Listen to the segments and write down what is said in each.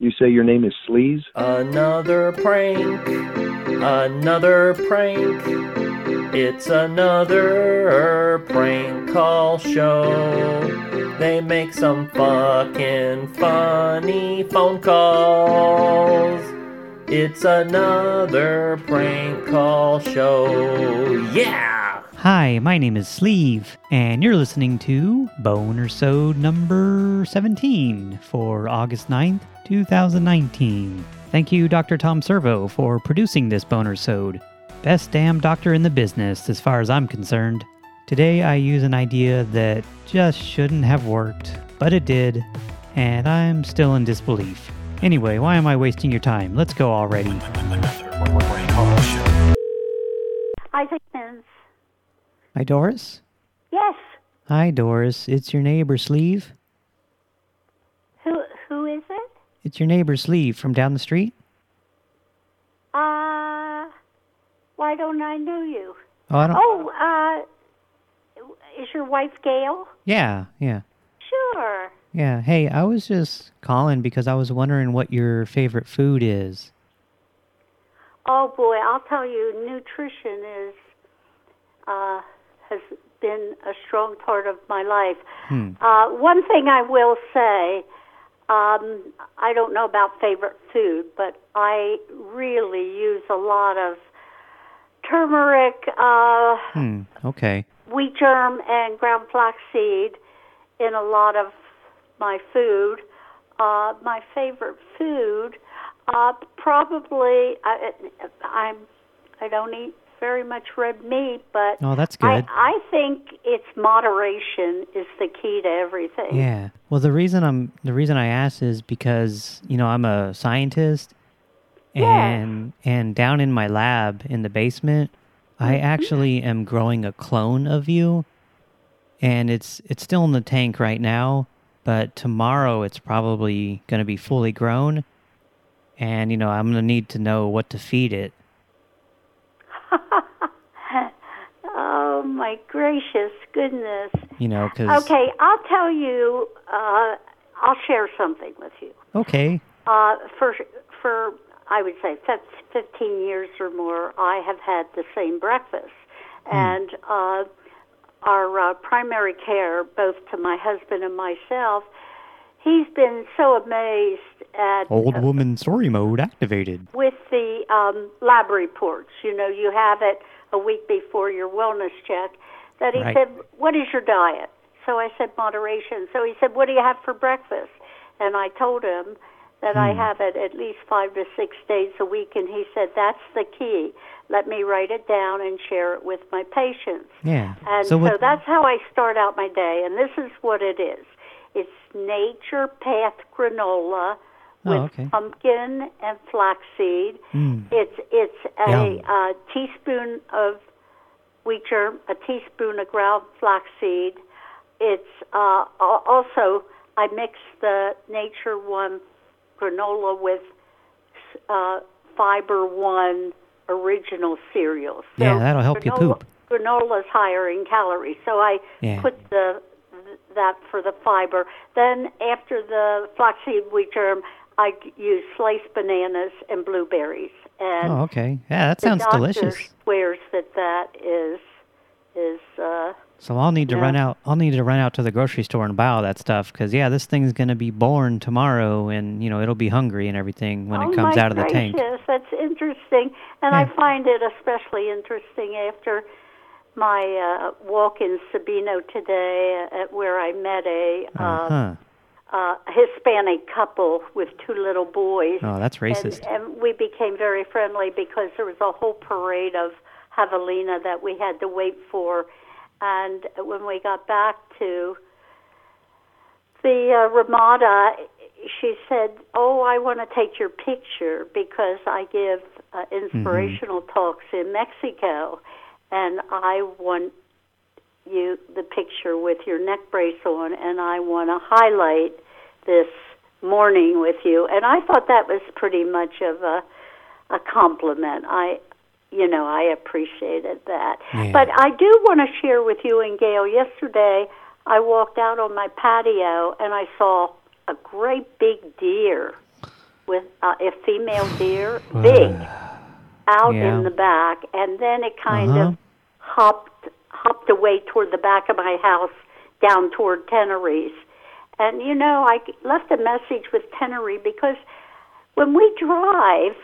You say your name is Sleaze? Another prank, another prank. It's another prank call show. They make some fucking funny phone calls. It's another prank call show. Yeah! Hi, my name is Sleeve, and you're listening to Boner Sode number 17 for August 9th, 2019. Thank you, Dr. Tom Servo, for producing this Boner Sode. Best damn doctor in the business, as far as I'm concerned. Today I use an idea that just shouldn't have worked, but it did, and I'm still in disbelief. Anyway, why am I wasting your time? Let's go already. Isaac Mins. Hi, Doris. Yes. Hi, Doris. It's your neighbor, Sleeve. Who who is it? It's your neighbor, Sleeve, from down the street. Uh why don't I know you? Oh, I don't... Oh, uh is your wife Gail? Yeah, yeah. Sure. Yeah, hey, I was just calling because I was wondering what your favorite food is. Oh boy, I'll tell you, nutrition is uh has been a strong part of my life. Hmm. Uh one thing I will say, um I don't know about favorite food, but I really use a lot of turmeric, uh Hmm, okay. wheat germ and ground flaxseed in a lot of my food. Uh, my favorite food, uh, probably I, I'm I don't eat very much red meat, but Oh, that's good. I think it's moderation is the key to everything. Yeah. Well, the reason I'm the reason I ask is because, you know, I'm a scientist and and down in my lab in the basement, I Mm-hmm. actually am growing a clone of you. And it's it's still in the tank right now, but tomorrow it's probably going to be fully grown. And, you know, I'm going to need to know what to feed it. Oh my gracious goodness. You know, because... Okay, I'll tell you. Uh, I'll share something with you. Okay. Uh, for for I would say fif- fifteen years or more, I have had the same breakfast, and uh, our uh, primary care, both to my husband and myself, he's been so amazed at Old woman story mode activated. with the um, lab reports. You know, you have it a week before your wellness check. That he Right. said, "What is your diet?" So I said, "Moderation." So he said, "What do you have for breakfast?" And I told him that I hmm. have it at least five to six days a week, and he said, "That's the key. Let me write it down and share it with my patients." Yeah. And so so, that's how I start out my day. And this is what it is it's Nature Path granola Oh, with okay. pumpkin and flaxseed. Mm. It's it's a uh, teaspoon of wheat germ, a teaspoon of ground flaxseed. It's uh, also I mix the Nature One granola with uh, Fiber One original cereal. So Yeah, that'll help you poop. granola-. Granola's higher in calories, so I Yeah. put the that for the fiber. Then after the flaxseed wheat germ, I use sliced bananas and blueberries. And Oh, okay. Yeah, that sounds doctor delicious. swears that that is is uh, So I'll need to Yeah. run out. I'll need to run out to the grocery store and buy all that stuff because yeah, this thing's gonna be born tomorrow, and you know it'll be hungry and everything when oh it comes out of the tank. gracious, That's interesting, and I find it especially interesting after my uh, walk in Sabino today, at where I met a uh, Uh-huh. Uh, Hispanic couple with two little boys. Oh, that's racist. And, and we became very friendly because there was a whole parade of javelina that we had to wait for. And when we got back to the uh, Ramada, she said, "Oh, I want to take your picture because I give uh, inspirational talks in Mexico, and I want you the picture with your neck brace on, and I want to highlight this morning with you." And I thought that was pretty much of a a compliment. I, you know, I appreciated that. Yeah. But I do want to share with you and Gail. Yesterday, I walked out on my patio and I saw a great big deer. with uh, a female deer, big, out Yeah. in the back, and then it kind Uh-huh. of hopped hopped away toward the back of my house, down toward Tenery's. And you know, I left a message with Tenery because when we drive,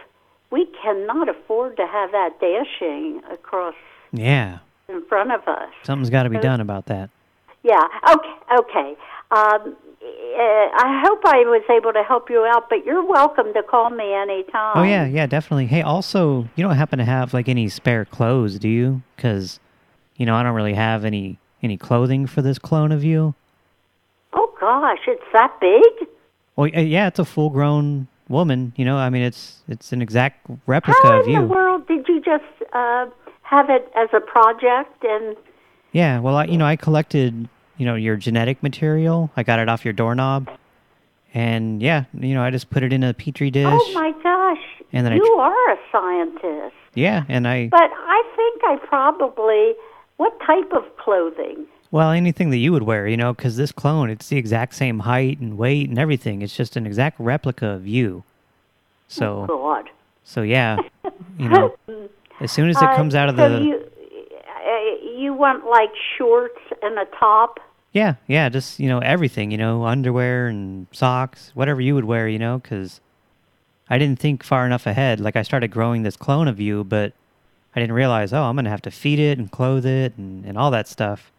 we cannot afford to have that dashing across Yeah. in front of us. Something's got to be done about that. Yeah. Okay. Okay. Um, uh, I hope I was able to help you out, but you're welcome to call me anytime. Oh, yeah, yeah, definitely. Hey, also, you don't happen to have, like, any spare clothes, do you? Because, you know, I don't really have any any clothing for this clone of you. Oh gosh, it's that big. Well, yeah, it's a full-grown woman, you know? I mean, it's it's an exact replica How of in the world did you just uh, have it as a project? And Yeah, well, I, you know, I collected, you know, your genetic material. I got it off your doorknob. And, yeah, you know, I just put it in a petri dish. oh my gosh, And then I you are a scientist. Yeah, and I... But I think I probably what type of clothing? Well, anything that you would wear, you know, because this clone, it's the exact same height and weight and everything. It's just an exact replica of you. So, God. so yeah, you know, as soon as it Uh, comes out of so the... you uh, you want like shorts and a top? Yeah, yeah, just, you know, everything, you know, underwear and socks, whatever you would wear, you know, because I didn't think far enough ahead. Like, I started growing this clone of you, but I didn't realize, oh, I'm going to have to feed it and clothe it and, and all that stuff.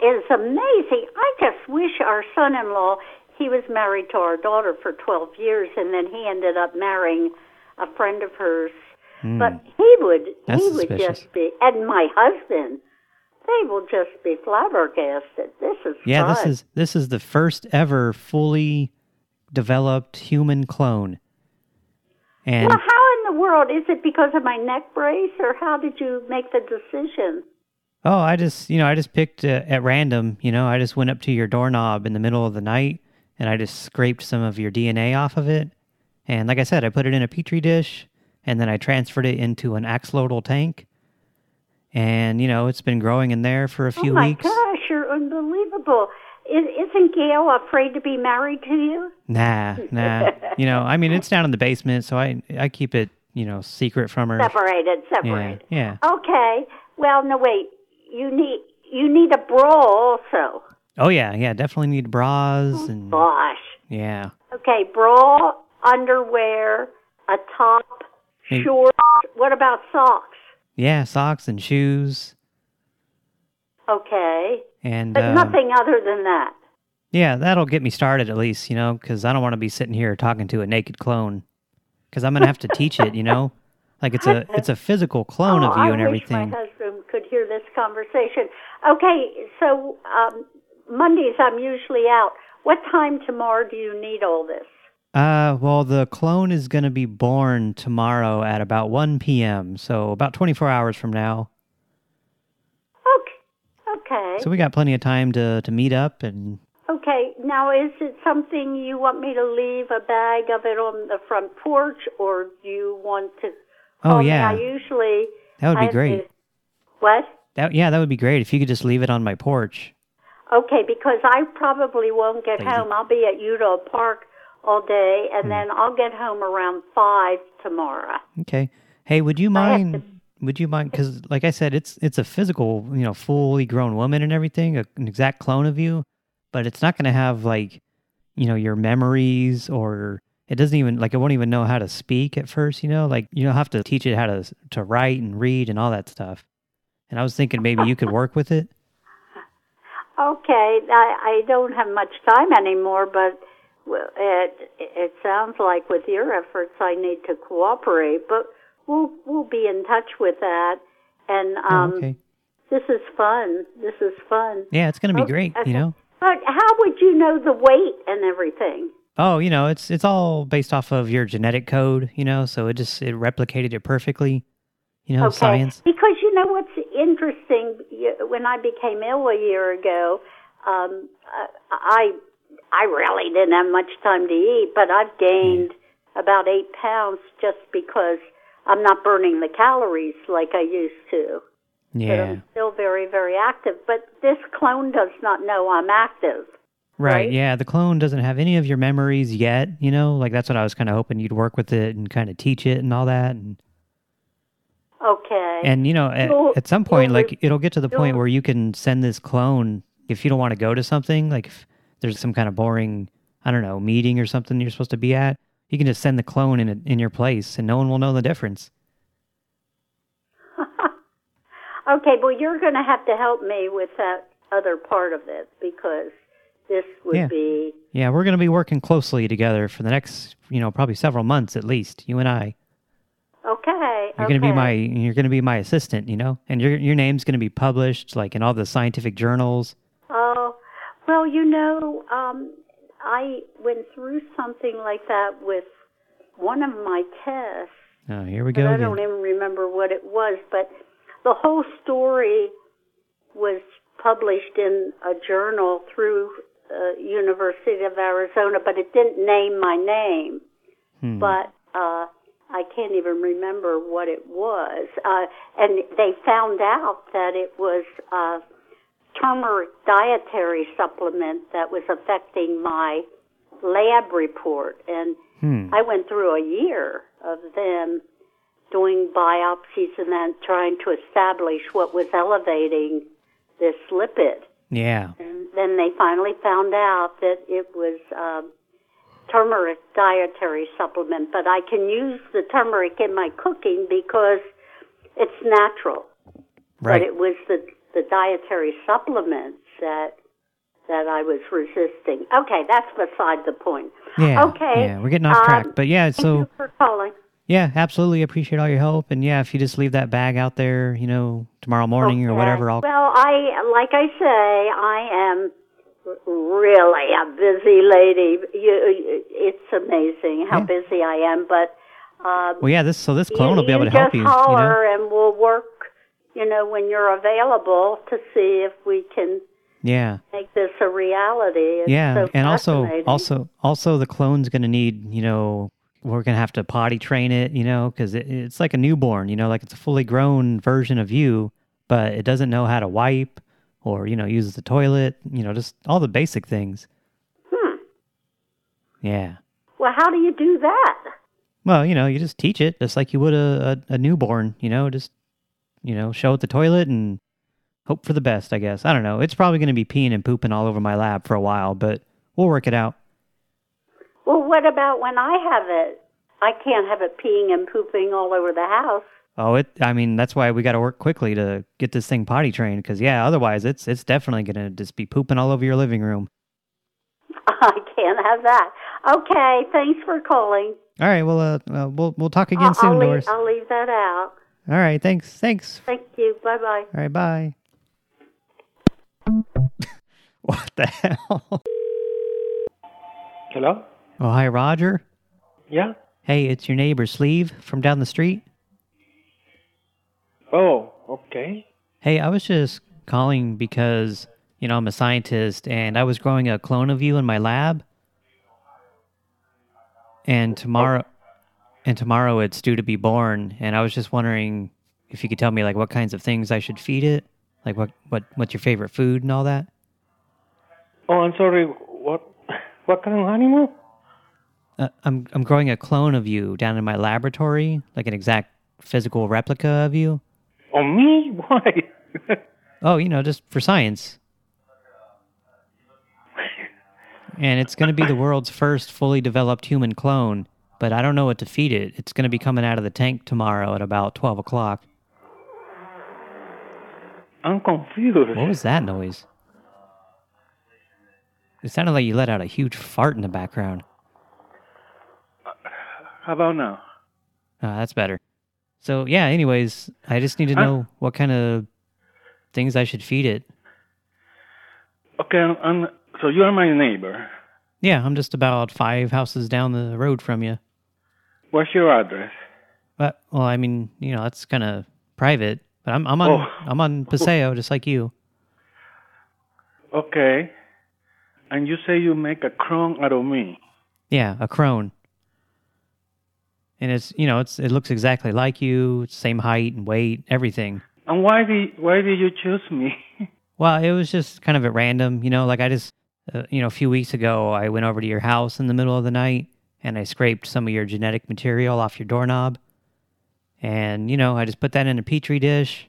That is amazing. I just wish our son-in-law. He was married to our daughter for 12 years, and then he ended up marrying a friend of hers. Hmm. But he would. That's he would suspicious. just be, and my husband, they will just be flabbergasted. This is Yeah, this is this is the first ever fully developed human clone. And Well, how in the world is it because of my neck brace, or how did you make the decision? Oh, I just you know I just picked uh, at random. You know, I just went up to your doorknob in the middle of the night and I just scraped some of your DNA off of it. And like I said, I put it in a petri dish and then I transferred it into an axolotl tank. And you know, it's been growing in there for a few weeks. oh my weeks. gosh, you're unbelievable! Is, isn't Gail afraid to be married to you? Nah, nah. you know, I mean, it's down in the basement, so I I keep it you know secret from her. Separated, Yeah, separated. yeah. Okay. Well, no, wait. You need you need a bra also. Oh yeah, yeah, definitely need bras and Gosh. yeah. Okay, bra, underwear, a top, Hey. shorts. What about socks? Yeah, socks and shoes Okay, and but uh, nothing other than that. Yeah, that'll get me started at least, you know, cuz I don't want to be sitting here talking to a naked clone cuz I'm going to have to teach it, you know? Like it's a it's a physical clone oh, of you I and wish everything. my husband could hear this conversation. Okay, so um, Mondays I'm usually out. What time tomorrow do you need all this? Uh, well, the clone is going to be born tomorrow at about 1 p.m., so about 24 hours from now. Okay. Okay. So we got plenty of time to to meet up and Okay, now is it something you want me to leave a bag of it on the front porch, or do you want to? Oh, call me? yeah. I usually. That would be great. to- what? that yeah, that would be great if you could just leave it on my porch. Okay, because I probably won't get Thank you. home. I'll be at Udall Park all day, Hmm. and then I'll get home around five tomorrow. Okay. Hey, would you mind would you mind cuz like I said it's it's a physical, you know, fully grown woman and everything, a, an exact clone of you, but it's not going to have like you know, your memories or it doesn't even like it won't even know how to speak at first, you know? Like you don't have to teach it how to to write and read and all that stuff. And I was thinking maybe you could work with it. Okay, I, I don't have much time anymore, but it it sounds like with your efforts, I need to cooperate. But we'll we'll be in touch with that, and Oh, um, okay. this is fun. This is fun. Yeah, it's going to be Okay, great, you know? But how would you know the weight and everything? Oh, you know, it's it's all based off of your genetic code, you know, so it just it replicated it perfectly. You know, okay, science. because you know what's interesting. When I became ill a year ago, um, I I really didn't have much time to eat, but I've gained about eight pounds just because I'm not burning the calories like I used to. But Yeah. I'm still very, very active. But this clone does not know I'm active. Right. Yeah, the clone doesn't have any of your memories yet, you know? Like, that's what I was kind of hoping you'd work with it and kind of teach it and all that. And, Okay. and you know, at, You'll- at some point, like, it'll get to the point where you can send this clone, if you don't want to go to something, like if there's some kind of boring, I don't know, meeting or something you're supposed to be at, you can just send the clone in, a, in your place and no one will know the difference. okay, well, you're going to have to help me with that other part of it because this would Yeah. be. Yeah, we're going to be working closely together for the next, you know, probably several months at least, you and I. Okay. You're okay. going to be my you're going to be my assistant, you know? And your your name's going to be published like in all the scientific journals. Oh, well, you know, um, I went through something like that with one of my tests. Oh, here we go I don't even remember what it was, but the whole story was published in a journal through uh, University of Arizona, but it didn't name my name. Hmm. But uh, I can't even remember what it was. Uh, and they found out that it was a turmeric dietary supplement that was affecting my lab report. And Hmm. I went through a year of them doing biopsies and then trying to establish what was elevating this lipid. Yeah. And then they finally found out that it was um, turmeric dietary supplement. But I can use the turmeric in my cooking because it's natural. Right. But it was the the dietary supplements that that I was resisting. Okay, that's beside the point. yeah. Okay. Yeah, we're getting off um, track. But yeah, Thank so you for calling. Yeah, absolutely appreciate all your help and yeah, if you just leave that bag out there, you know, tomorrow morning or whatever, I'll Well, I like I say, I am really a busy lady. You, it's amazing how Yeah. busy I am, but um, Well, yeah, this so this clone you, will be able to help just you, you know. and we'll work. You know, when you're available to see if we can Yeah. make this a reality. It's yeah, so and also also also the clone's going to need, you know, we're going to have to potty train it, you know, cuz it, it's like a newborn, you know, like it's a fully grown version of you, but it doesn't know how to wipe or, you know, use the toilet, you know, just all the basic things. Hmm. Yeah. Well, how do you do that? Well, you know, you just teach it just like you would a, a, a newborn, you know, just, you know, show it the toilet and hope for the best, I guess. I don't know. It's probably going to be peeing and pooping all over my lab for a while, but we'll work it out. Well, what about when I have it? I can't have it peeing and pooping all over the house. Oh, it. I mean, that's why we got to work quickly to get this thing potty trained. Because yeah, otherwise it's it's definitely gonna just be pooping all over your living room. I can't have that. Okay, thanks for calling. All right, well, uh, uh we'll we'll talk again I'll, soon, I'll, leave, Doris. I'll leave that out. All right, thanks, thanks. Thank you. Bye bye. All right, bye. what the hell? Hello? Oh, hi, Roger. Yeah? Hey, it's your neighbor Sleeve from down the street. Oh, okay. Hey, I was just calling because you know I'm a scientist and I was growing a clone of you in my lab. And tomorrow, and tomorrow it's due to be born, and I was just wondering if you could tell me like what kinds of things I should feed it, like what what what's your favorite food and all that. Oh, I'm sorry. What what kind of animal? Uh, I'm I'm growing a clone of you down in my laboratory, like an exact physical replica of you. Oh, me? Why? Oh, you know, just for science. And it's going to be the world's first fully developed human clone, but I don't know what to feed it. It's going to be coming out of the tank tomorrow at about 12 o'clock. I'm confused. What was that noise? It sounded like you let out a huge fart in the background. How about now? Ah, that's better. So, yeah, anyways, I just need to know what kind of things I should feed it. Okay, I'm, I'm, so you are my neighbor. Yeah, I'm just about five houses down the road from you. What's your address? But well, I mean, you know, that's kind of private. But I'm I'm on Oh. I'm on Paseo, just like you. Okay. And you say you make a crone out of me. Yeah, a crone. And it's you know it's it looks exactly like you, same height and weight, everything. And why did why did you choose me? Well, it was just kind of at random, you know. Like I just uh, you know, a few weeks ago, I went over to your house in the middle of the night and I scraped some of your genetic material off your doorknob. And, you know, I just put that in a petri dish.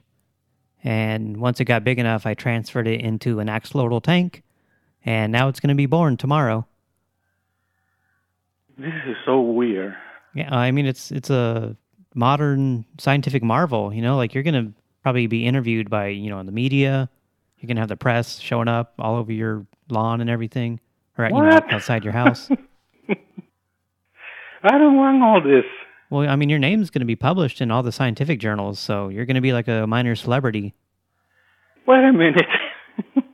And once it got big enough, I transferred it into an axolotl tank. And now it's going to be born tomorrow. This is so weird. Yeah, I mean, it's it's a modern scientific marvel, you know? Like, you're going to probably be interviewed by, you know, in the media. You're going to have the press showing up all over your lawn and everything. Or, you know, outside your house. I don't want all this. Well, I mean, your name's going to be published in all the scientific journals, so you're going to be like a minor celebrity. Wait a minute.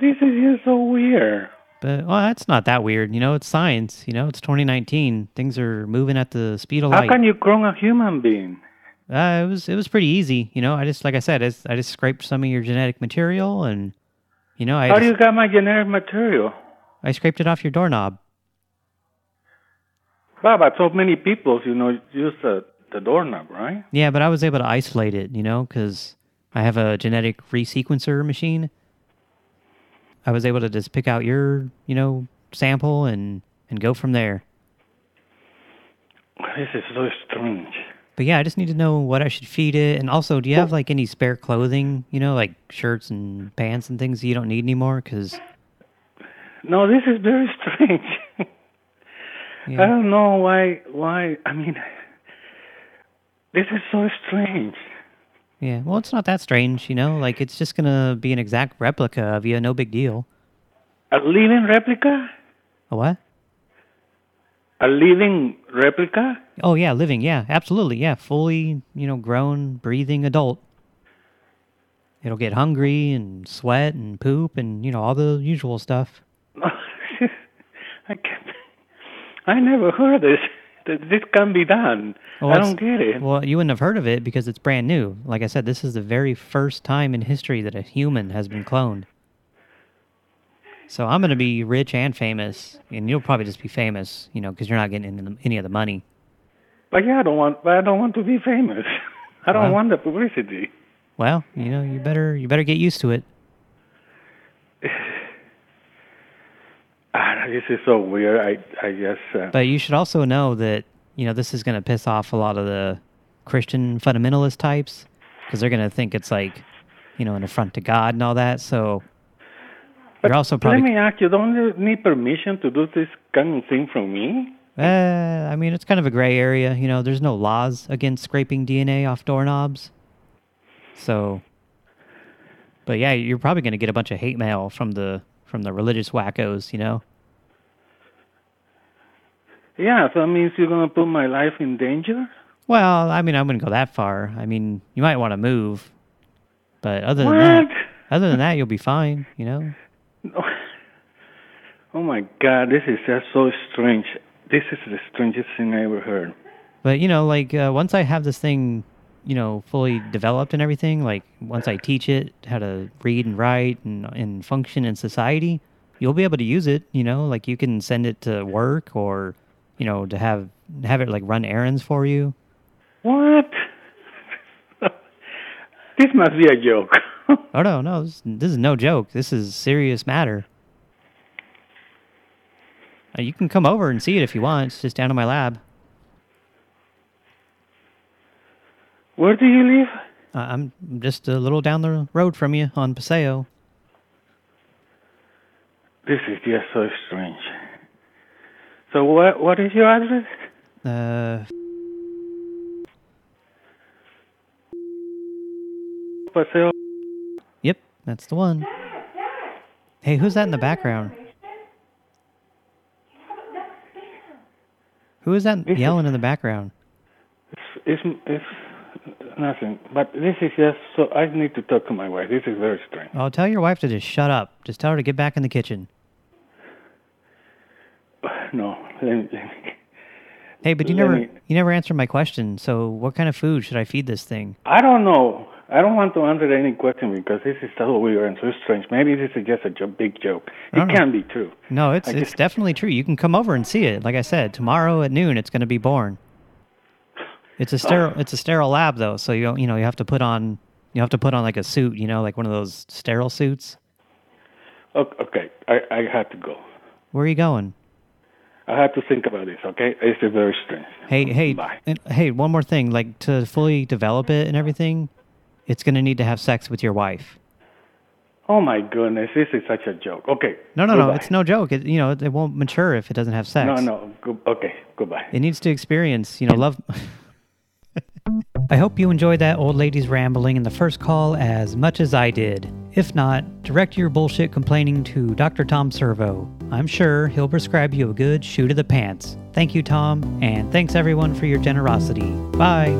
this is just so weird. But, well, that's not that weird. You know, it's science. You know, it's 2019. Things are moving at the speed of How light. How can you clone a human being? Uh, it was it was pretty easy. You know, I just, like I said, I just, I just scraped some of your genetic material and, you know, I, How do you got my genetic material? I scraped it off your doorknob. Wow, but so many people, you know, use the, the doorknob, right? Yeah, but I was able to isolate it, you know, because I have a genetic resequencer machine. I was able to just pick out your, you know, sample and, and go from there. This is so strange. But yeah, I just need to know what I should feed it. And also, do you have like any spare clothing, you know, like shirts and pants and things you don't need anymore? Because, No, this is very strange. I don't know why. Why? I mean, this is so strange. Yeah, well, it's not that strange, you know, like it's just going to be an exact replica of you, no big deal. A living replica? A what? A living replica? Oh, yeah, living, yeah, absolutely, yeah, fully, you know, grown, breathing adult. It'll get hungry and sweat and poop and, you know, all the usual stuff. I can't. I never heard this. This can be done. Well, I don't get it. Well, you wouldn't have heard of it because it's brand new. Like I said, this is the very first time in history that a human has been cloned. So I'm going to be rich and famous, and you'll probably just be famous, you know, because you're not getting any, any of the money. But yeah, I don't want. But I don't want to be famous. I don't Wow. want the publicity. Well, you know, you better you better get used to it. this is so weird. I I guess. Uh, But you should also know that, you know, this is going to piss off a lot of the Christian fundamentalist types because they're going to think it's like, you know, an affront to God and all that. So you're also probably. let me ask you: Don't you need permission to do this kind of thing from me? Uh, I mean, it's kind of a gray area. You know, there's no laws against scraping DNA off doorknobs. So, but yeah, you're probably going to get a bunch of hate mail from the from the religious wackos. You know. Yeah, so that means you're gonna put my life in danger. Well, I mean, I wouldn't go that far. I mean, you might want to move, but other than What? that, other than that, you'll be fine. You know. Oh my God, this is just so strange. This is the strangest thing I ever heard. But you know, like uh, once I have this thing, you know, fully developed and everything, like once I teach it how to read and write and and function in society, you'll be able to use it. You know, like you can send it to work or, you know, to have have it like run errands for you. What? this must be a joke. Oh no, no, this, this is no joke. This is serious matter. Uh, you can come over and see it if you want. It's just down in my lab. Where do you live? Uh, I'm just a little down the road from you on Paseo. This is just so strange. So what? What is your address? Uh, Paseo. Yep, that's the one. Hey, who's that in the background? Who is that This is- yelling in the background? It's, it's it's nothing. But this is just so. I need to talk to my wife. This is very strange. Oh, tell your wife to just shut up. Just tell her to get back in the kitchen. No, me, Hey, but you never me- you never answered my question. So, what kind of food should I feed this thing? I don't know. I don't want to answer any question because this is so weird and so strange. Maybe this is just a jo- big joke. It can't be true. No, it's I it's just- definitely true. You can come over and see it. Like I said, tomorrow at noon it's going to be born. It's a sterile it's a sterile lab though, so you you know, you have to put on you have to put on like a suit, you know, like one of those sterile suits. Okay, I, I had to go. Where are you going? I have to think about this, okay? It's very strange. Hey, hey, Bye. and- hey, one more thing. Like, to fully develop it and everything, it's going to need to have sex with your wife. Oh my goodness, this is such a joke. Okay. No, no, no. It's no joke. It, you know, it won't mature if it doesn't have sex. No, no. Okay, goodbye. It needs to experience, you know, love. I hope you enjoyed that old lady's rambling in the first call as much as I did. If not, direct your bullshit complaining to Dr. Tom Servo. I'm sure he'll prescribe you a good shoe to the pants. Thank you, Tom, and thanks everyone for your generosity. Bye.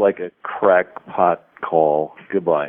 Like a crackpot call. Goodbye.